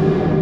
you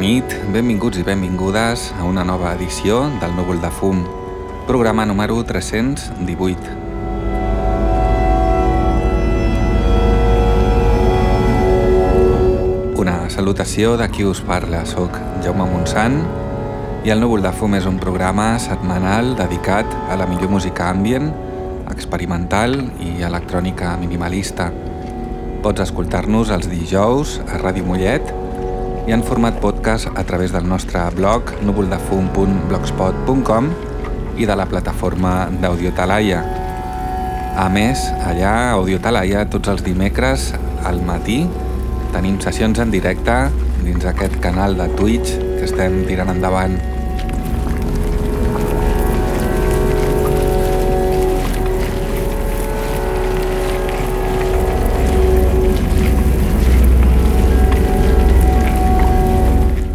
nit, benvinguts i benvingudes a una nova edició del Núvol de Fum, programa número 318. Una salutació de qui us parla, soc Jaume Montsant i el Núvol de Fum és un programa setmanal dedicat a la millor música ambient, experimental i electrònica minimalista. Pots escoltar-nos els dijous a Ràdio Mollet i en format podcast a través del nostre blog núvoldefum.blogspot.com i de la plataforma d'Audio Talaia. A més, allà a Audio Talaia tots els dimecres al matí tenim sessions en directe dins aquest canal de Twitch que estem tirant endavant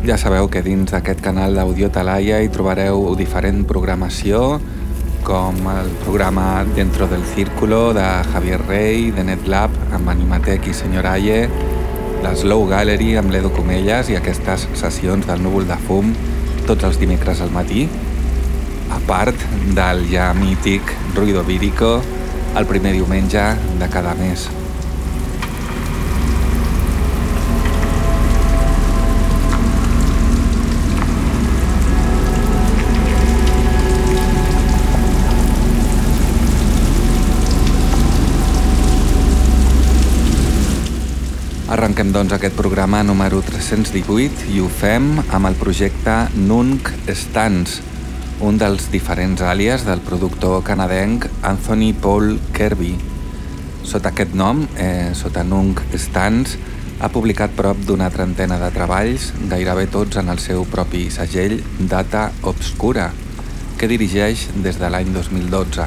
Ja sabeu que dins d'aquest canal d'Audio Talaia hi trobareu diferent programació, com el programa Dentro del Círculo de Javier Rey, de NetLab amb Animatec i Senyor Aye, la Slow Gallery amb l'Edo Comelles i aquestes sessions del núvol de fum tots els dimecres al matí, a part del ja mític Ruido Vírico el primer diumenge de cada mes. Arrenquem doncs aquest programa número 318 i ho fem amb el projecte Nunk Stans, un dels diferents àlies del productor canadenc Anthony Paul Kirby. Sota aquest nom, eh, sota Nunk Stans, ha publicat prop d'una trentena de treballs, gairebé tots en el seu propi segell Data Obscura, que dirigeix des de l'any 2012.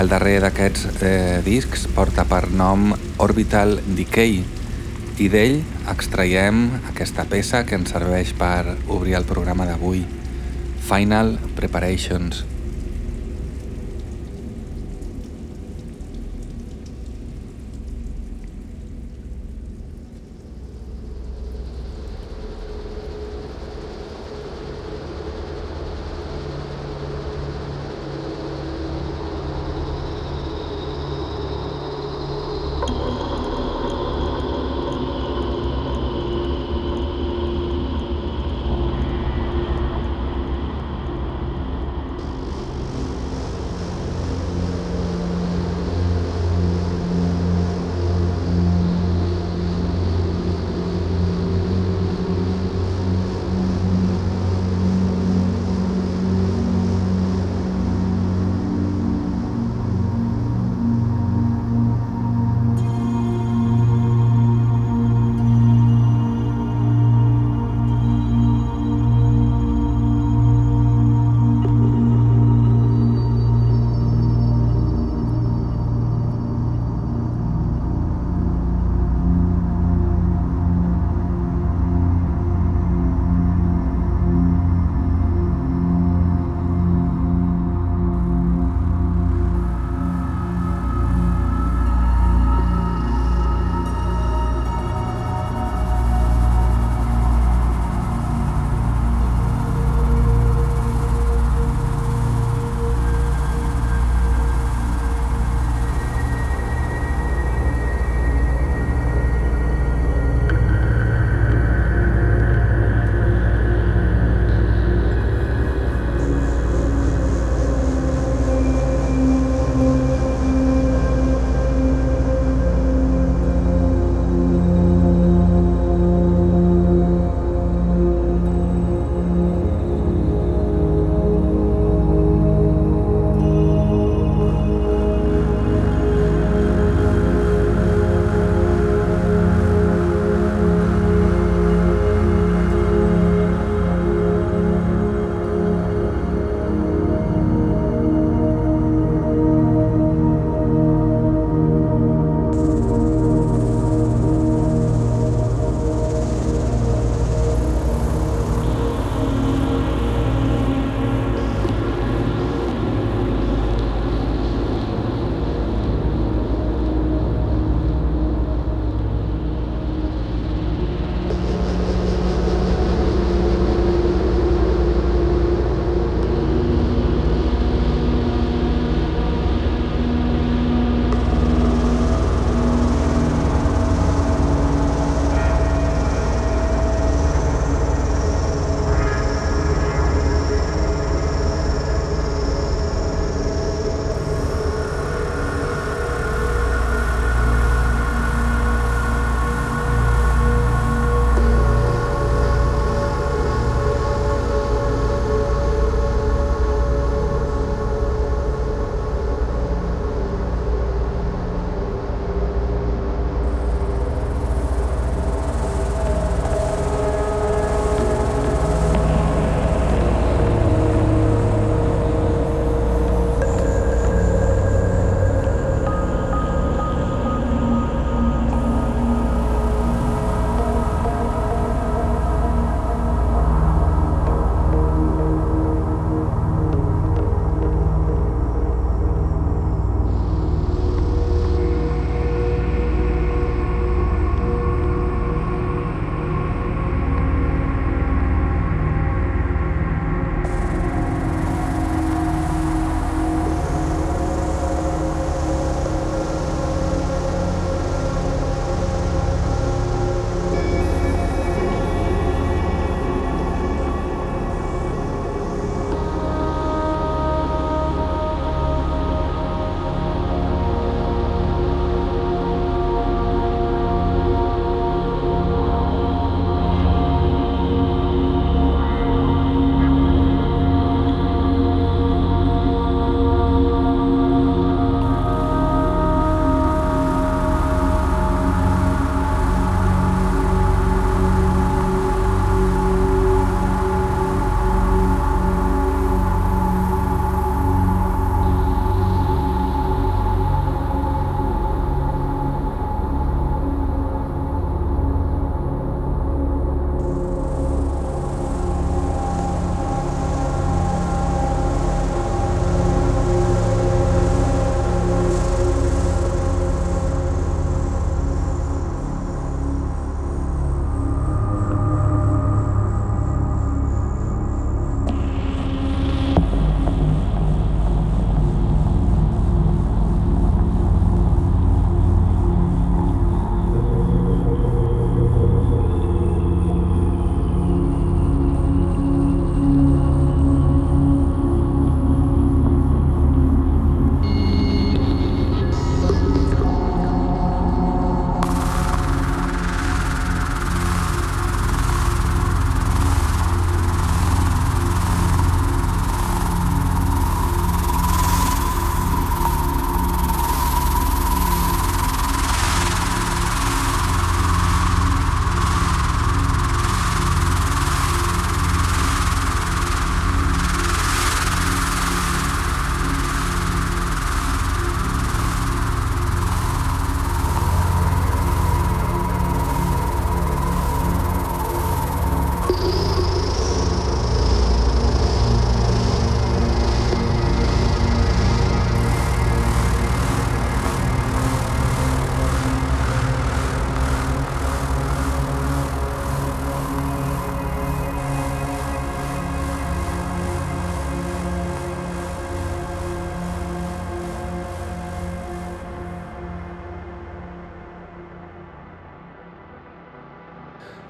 El darrer d'aquests eh, discs porta per nom Orbital Decay, i d'ell extraiem aquesta peça que ens serveix per obrir el programa d'avui, Final Preparations.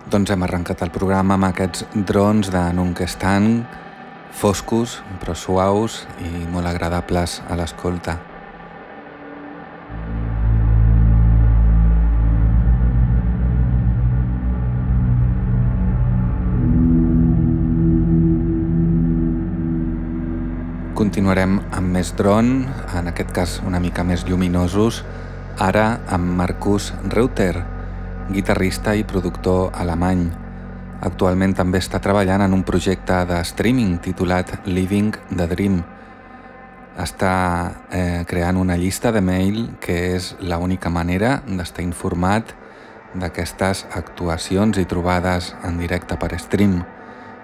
Doncs hem arrencat el programa amb aquests drons de Nunkestan, foscos però suaus i molt agradables a l'escolta. Continuarem amb més dron, en aquest cas una mica més lluminosos, ara amb Marcus Reuter, guitarrista i productor alemany. Actualment també està treballant en un projecte de streaming titulat Living the Dream. Està eh, creant una llista de mail que és l'única manera d'estar informat d'aquestes actuacions i trobades en directe per stream,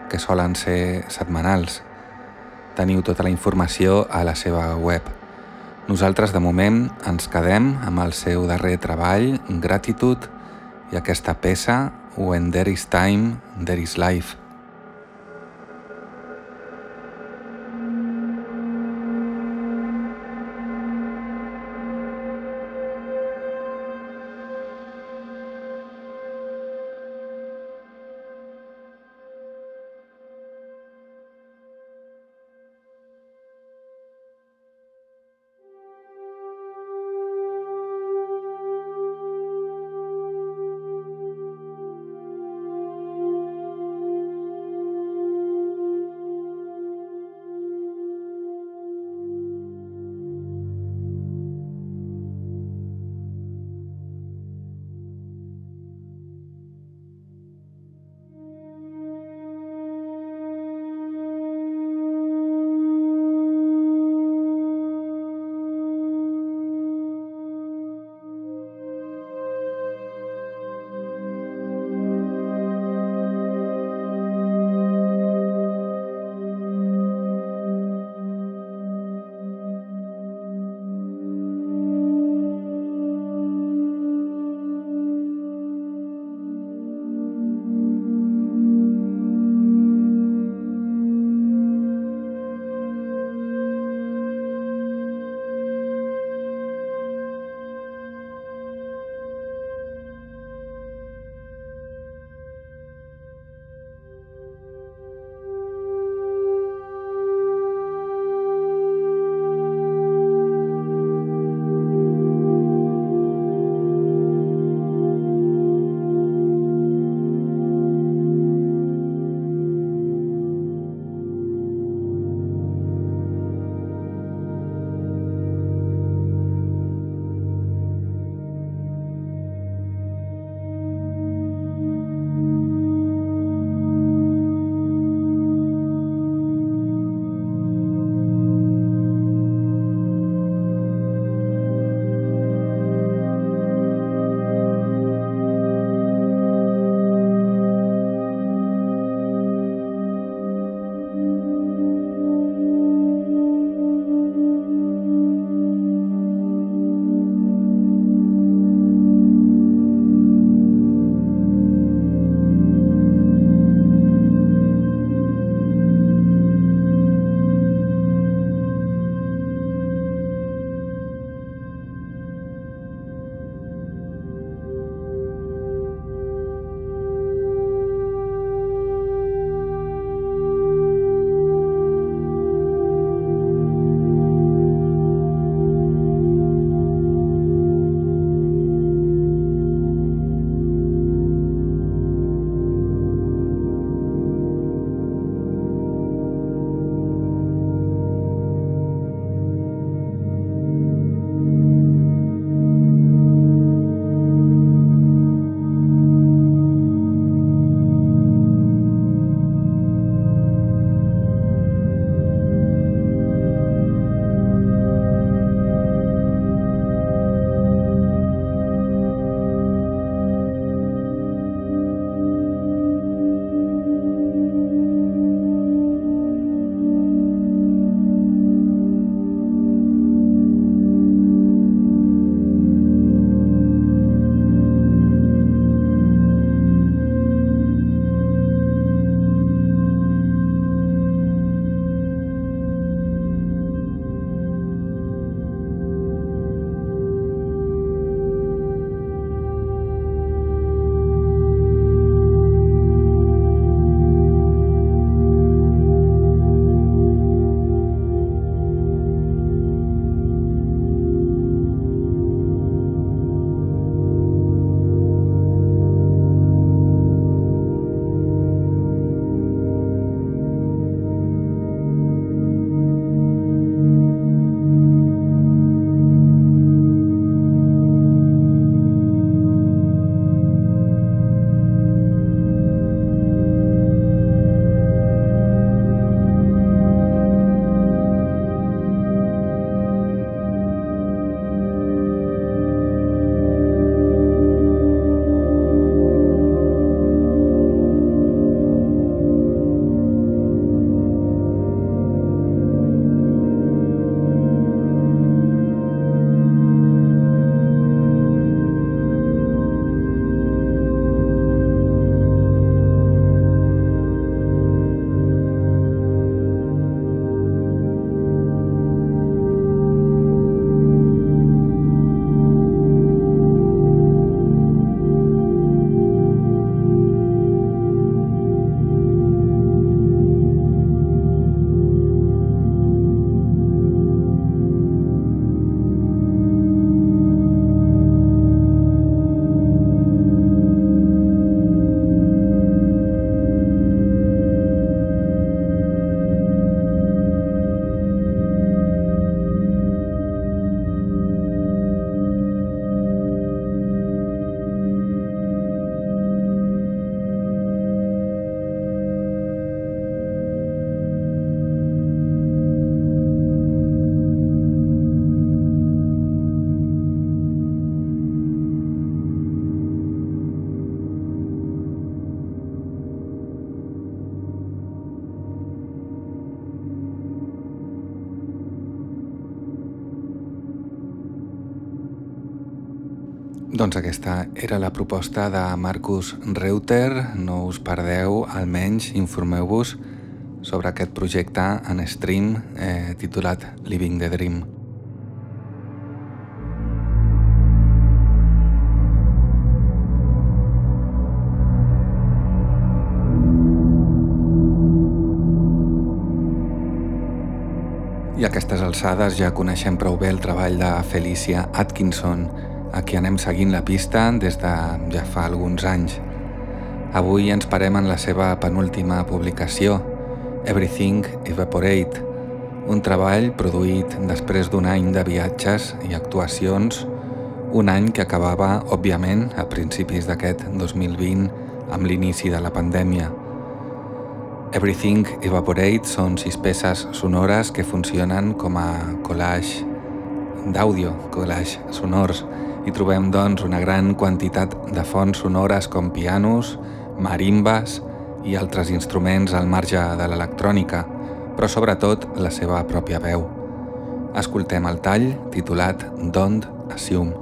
que solen ser setmanals. Teniu tota la informació a la seva web. Nosaltres de moment ens quedem amb el seu darrer treball, Gratitude, i aquesta peça, When There Is Time, There Is Life. Doncs aquesta era la proposta de Marcus Reuter. No us perdeu, almenys informeu-vos sobre aquest projecte en stream eh, titulat Living the Dream. I a aquestes alçades ja coneixem prou bé el treball de Felicia Atkinson, a qui anem seguint la pista des de ja fa alguns anys. Avui ens parem en la seva penúltima publicació, Everything Evaporate, un treball produït després d'un any de viatges i actuacions, un any que acabava, òbviament, a principis d'aquest 2020 amb l'inici de la pandèmia. Everything Evaporate són sis peces sonores que funcionen com a collage d'àudio, collage sonors, hi trobem doncs una gran quantitat de fonts sonores com pianos, marimbes i altres instruments al marge de l'electrònica, però sobretot la seva pròpia veu. Escoltem el tall titulat Don't Assume.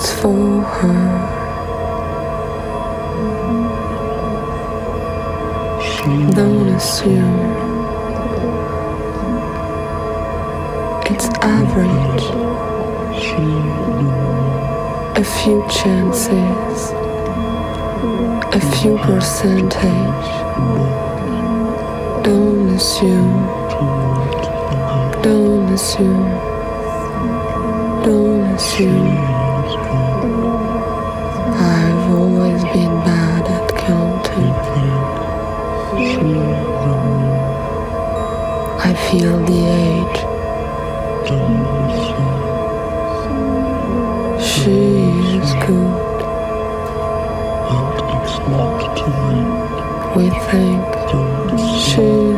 It's for her. Don't assume it's average. A few chances, a few percentage. Don't assume, don't assume, don't assume. I've always been bad at counting. I feel the age. She is good. We think she's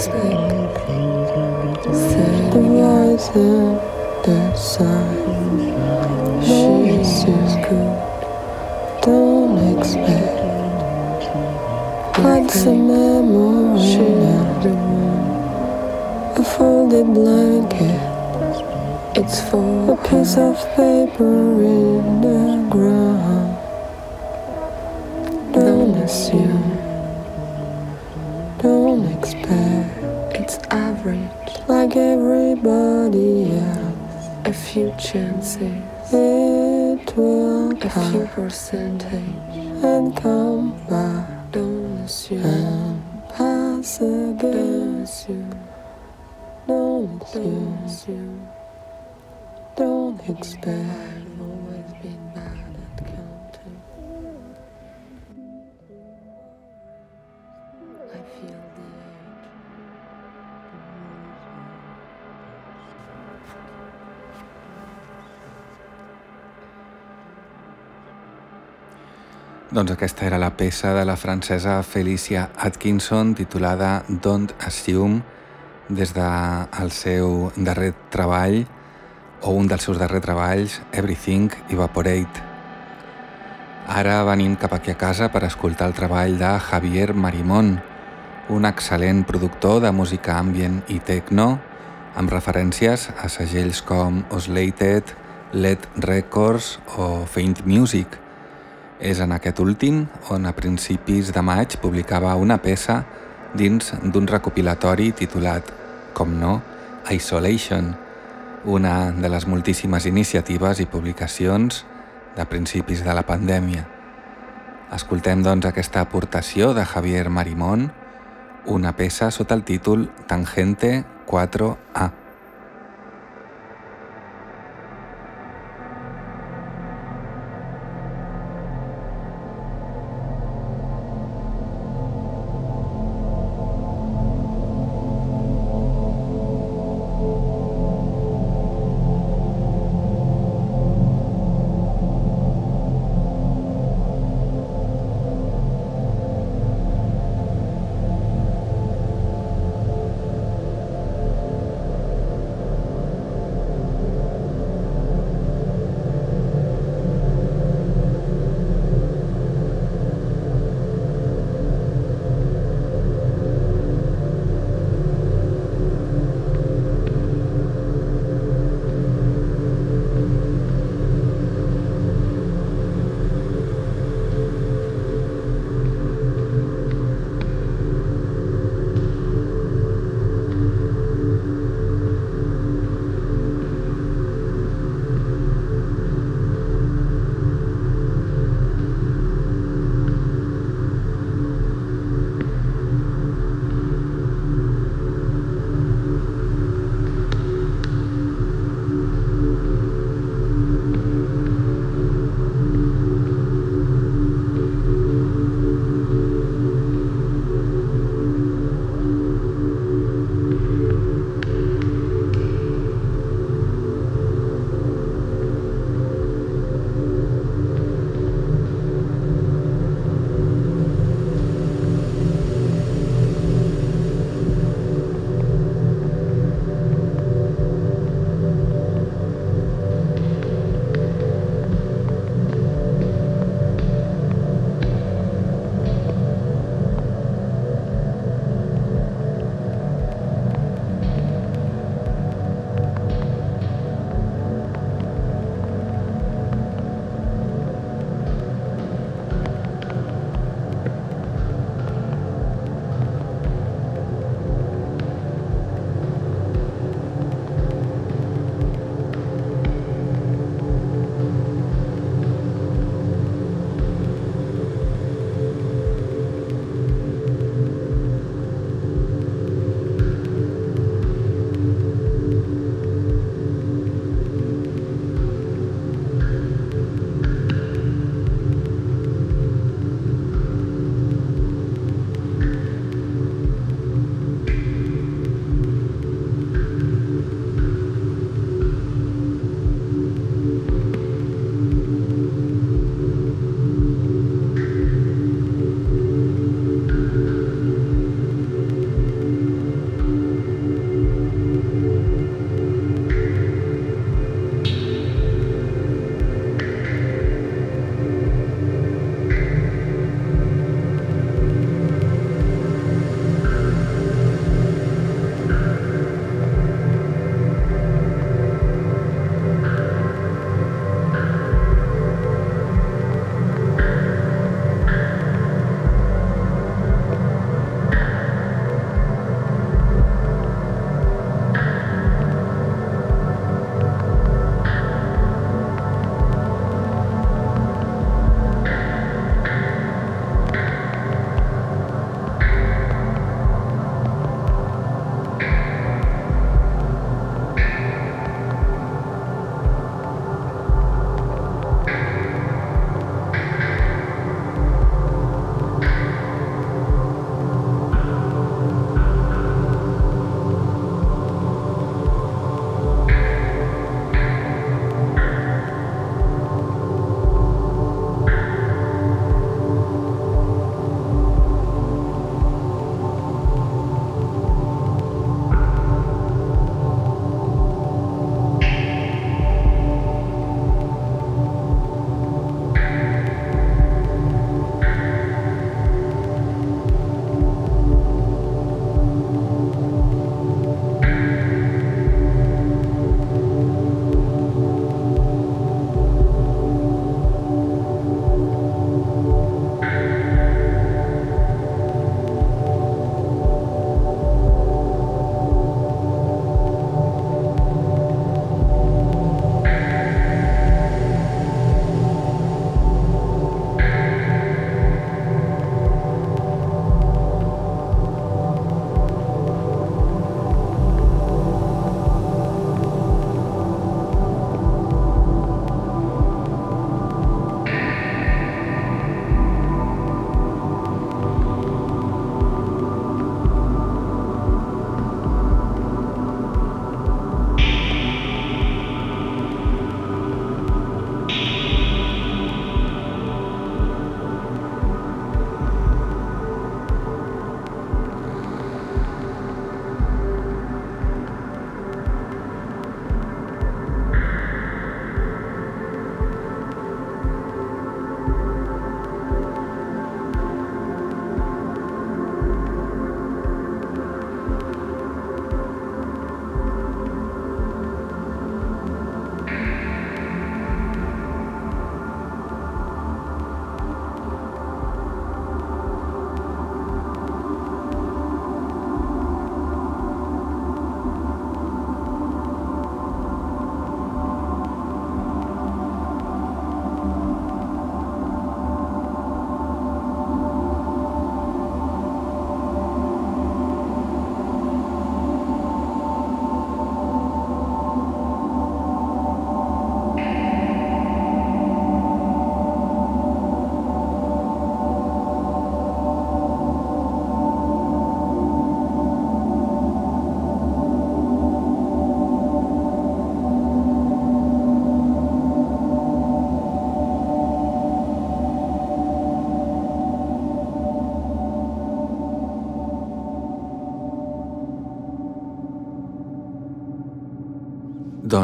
sleep. Thin lies in that side. She seems good. Don't expect. lots of memory? A folded blanket. It's for a piece of paper in the ground. Don't assume. Like everybody else. A few chances, it will a few percentage and come back. Don't assume and pass again. Don't assume. Don't assume. Don't expect. Doncs aquesta era la peça de la francesa Felicia Atkinson titulada Don't Assume des del de seu darrer treball o un dels seus darrers treballs Everything Evaporate. Ara venim cap aquí a casa per escoltar el treball de Javier Marimón, un excel·lent productor de música ambient i techno amb referències a segells com Oslated, LED Records o Faint Music És en aquest últim on a principis de maig publicava una peça dins d'un recopilatori titulat, com no, Isolation, una de les moltíssimes iniciatives i publicacions de principis de la pandèmia. Escoltem doncs aquesta aportació de Javier Marimón, una peça sota el títol Tangente 4A.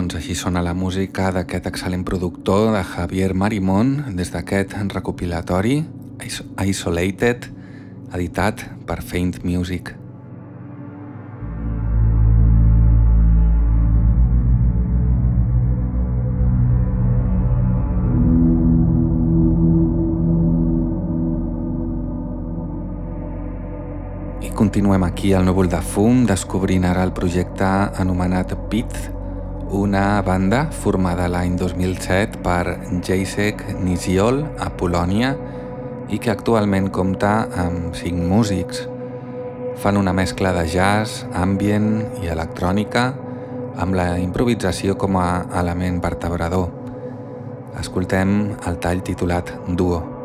Doncs així sona la música d'aquest excel·lent productor de Javier Marimón des d'aquest recopilatori Isolated, editat per Faint Music. I continuem aquí al núvol de fum descobrint ara el projecte anomenat Pith una banda formada l'any 2007 per Jacek Niziol a Polònia i que actualment compta amb cinc músics. Fan una mescla de jazz, ambient i electrònica amb la improvisació com a element vertebrador. Escoltem el tall titulat Duo.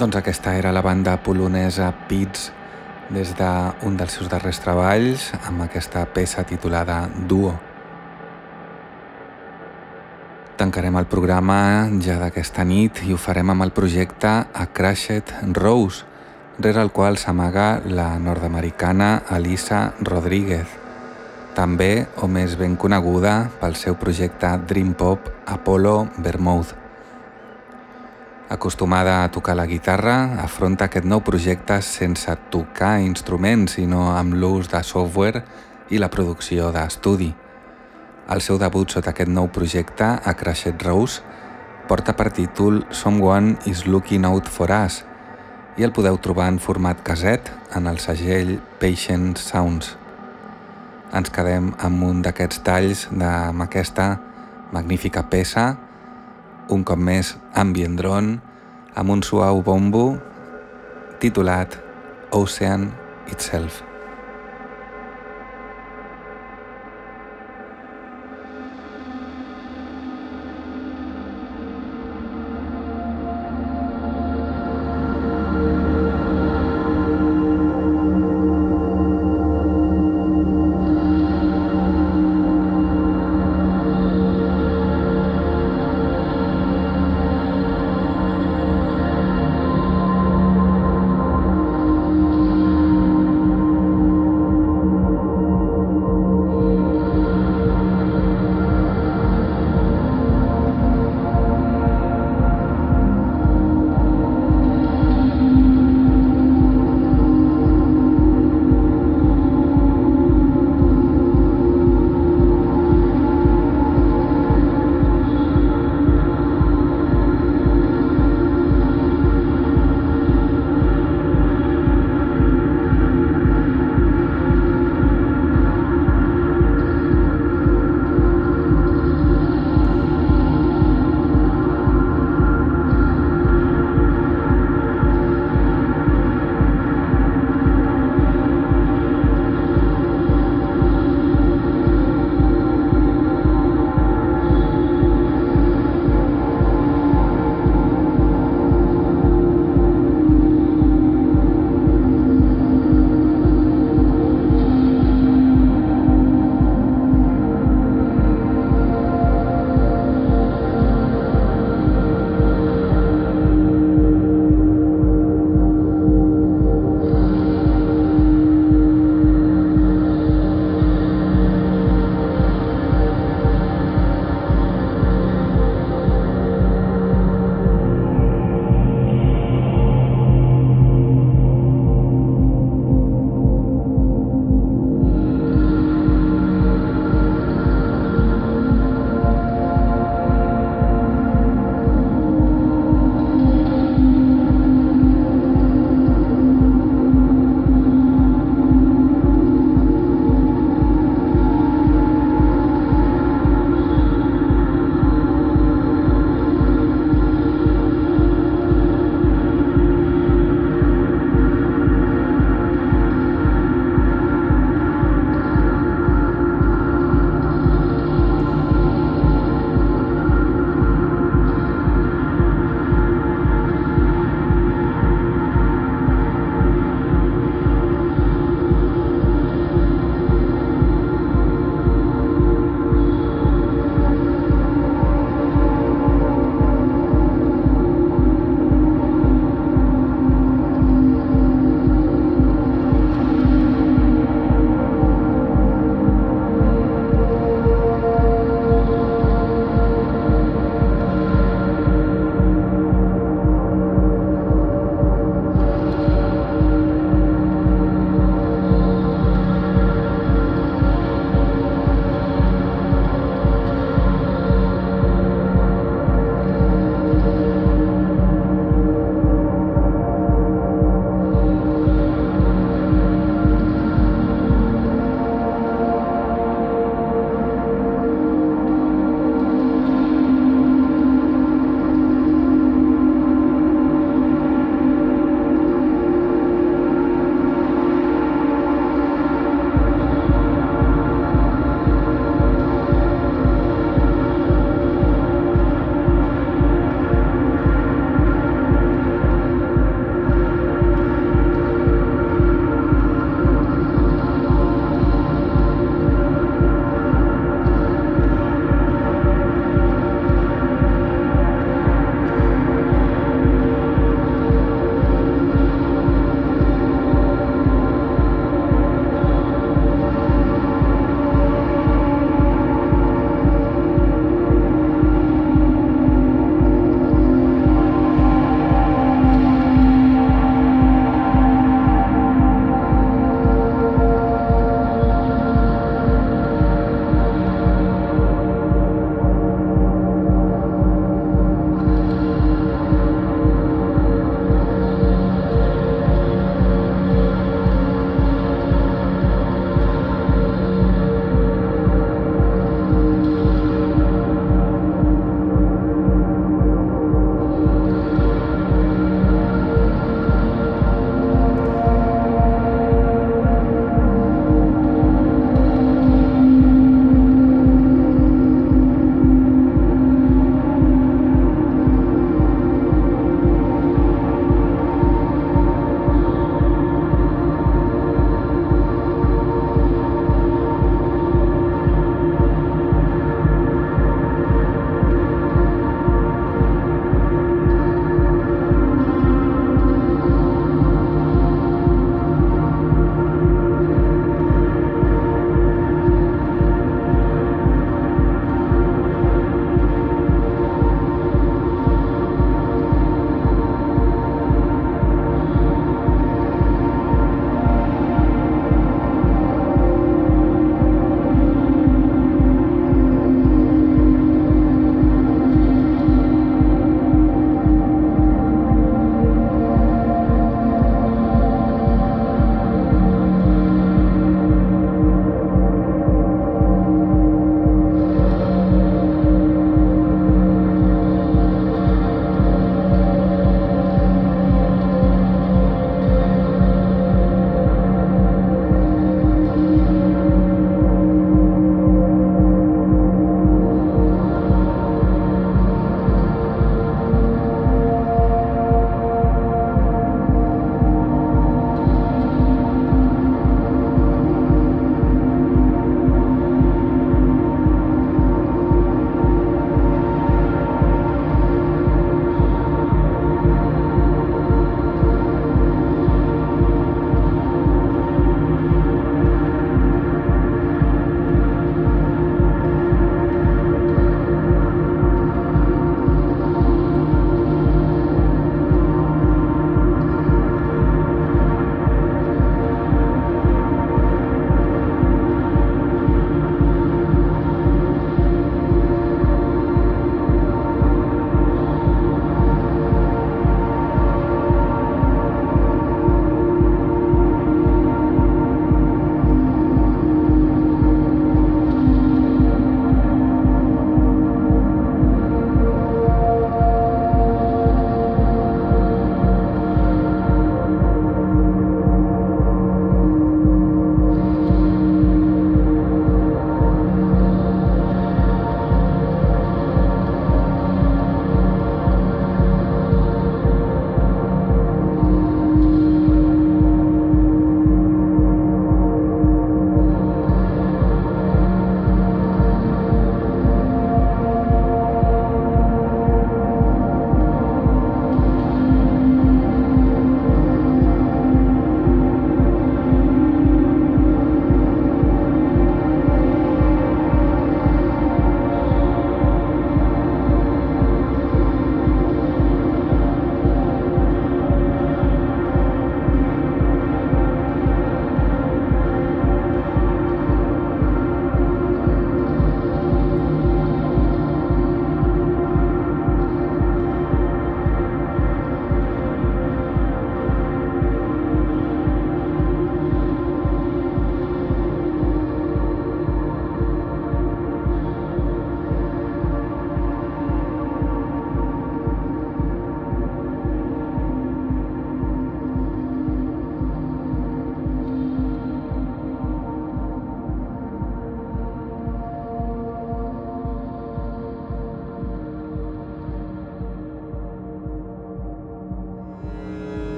Doncs aquesta era la banda polonesa Pits des d'un dels seus darrers treballs amb aquesta peça titulada Duo. Tancarem el programa ja d'aquesta nit i ho farem amb el projecte A Crashed Rose, rere el qual s'amaga la nord-americana Alisa Rodríguez, també o més ben coneguda pel seu projecte Dream Pop Apollo Vermouth. Acostumada a tocar la guitarra, afronta aquest nou projecte sense tocar instruments, sinó amb l'ús de software i la producció d'estudi. El seu debut sota aquest nou projecte, a Crashed Rose, porta per títol Someone is Looking Out for Us i el podeu trobar en format caset en el segell Patient Sounds. Ens quedem amb un d'aquests talls amb aquesta magnífica peça un cop més ambient drone amb un suau bombo titulat Ocean Itself.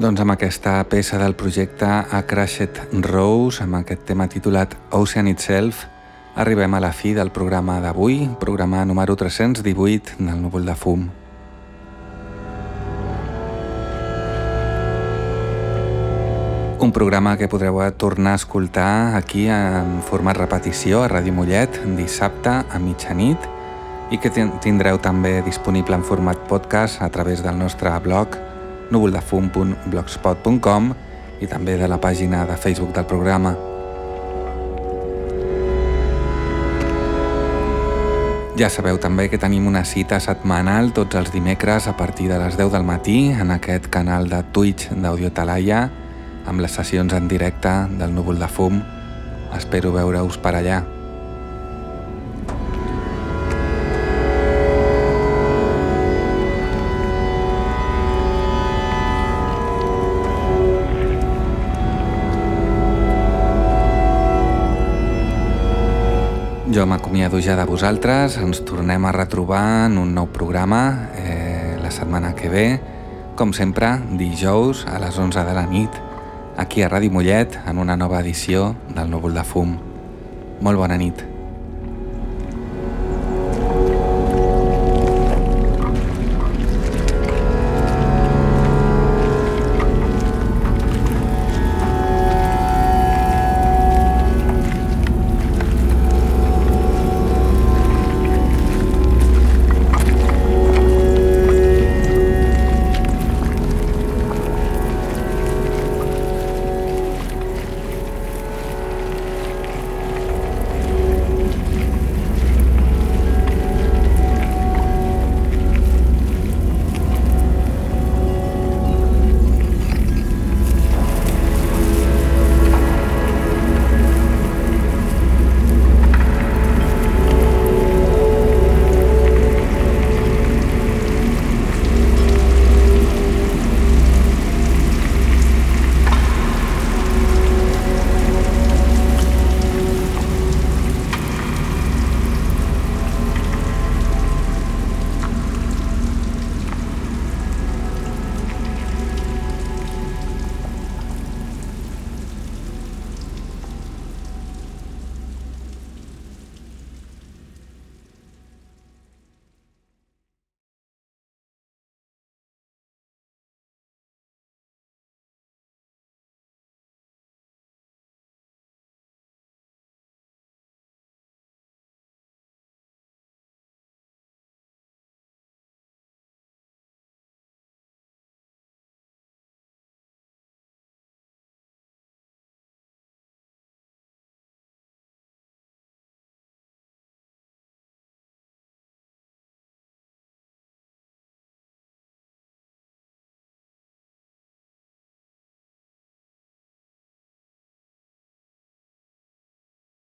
Doncs amb aquesta peça del projecte A Crashed Rose, amb aquest tema titulat Ocean Itself, arribem a la fi del programa d'avui, programa número 318 del Núvol de Fum. Un programa que podreu tornar a escoltar aquí en format repetició a Ràdio Mollet dissabte a mitjanit i que tindreu també disponible en format podcast a través del nostre blog núvoldefum.blogspot.com i també de la pàgina de Facebook del programa. Ja sabeu també que tenim una cita setmanal tots els dimecres a partir de les 10 del matí en aquest canal de Twitch d'Audio Talaia amb les sessions en directe del núvol de fum. Espero veure-us per allà. Jo m'acomiado ja de vosaltres, ens tornem a retrobar en un nou programa eh, la setmana que ve, com sempre, dijous a les 11 de la nit, aquí a Ràdio Mollet, en una nova edició del Núvol de Fum. Molt bona nit.